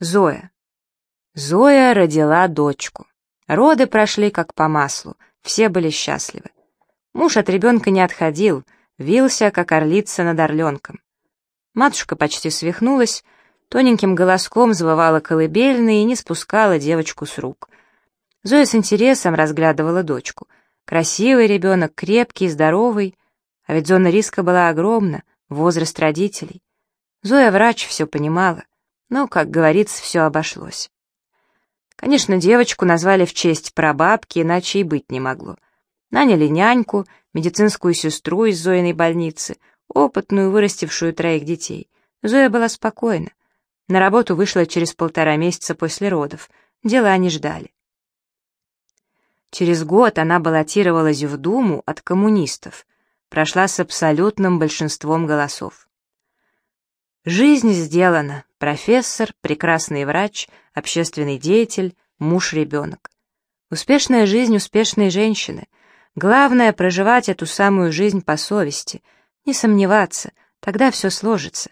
Зоя. Зоя родила дочку. Роды прошли как по маслу, все были счастливы. Муж от ребенка не отходил, вился, как орлица над орленком. Матушка почти свихнулась, тоненьким голоском завывала колыбельные и не спускала девочку с рук. Зоя с интересом разглядывала дочку. Красивый ребенок, крепкий, здоровый. А ведь зона риска была огромна, возраст родителей. Зоя врач, все понимала. Но, как говорится, все обошлось. Конечно, девочку назвали в честь прабабки, иначе и быть не могло. Наняли няньку, медицинскую сестру из Зоиной больницы, опытную, вырастившую троих детей. Зоя была спокойна. На работу вышла через полтора месяца после родов. Дела не ждали. Через год она баллотировалась в Думу от коммунистов. Прошла с абсолютным большинством голосов. Жизнь сделана. Профессор, прекрасный врач, общественный деятель, муж-ребенок. Успешная жизнь успешной женщины. Главное — проживать эту самую жизнь по совести, не сомневаться, тогда все сложится.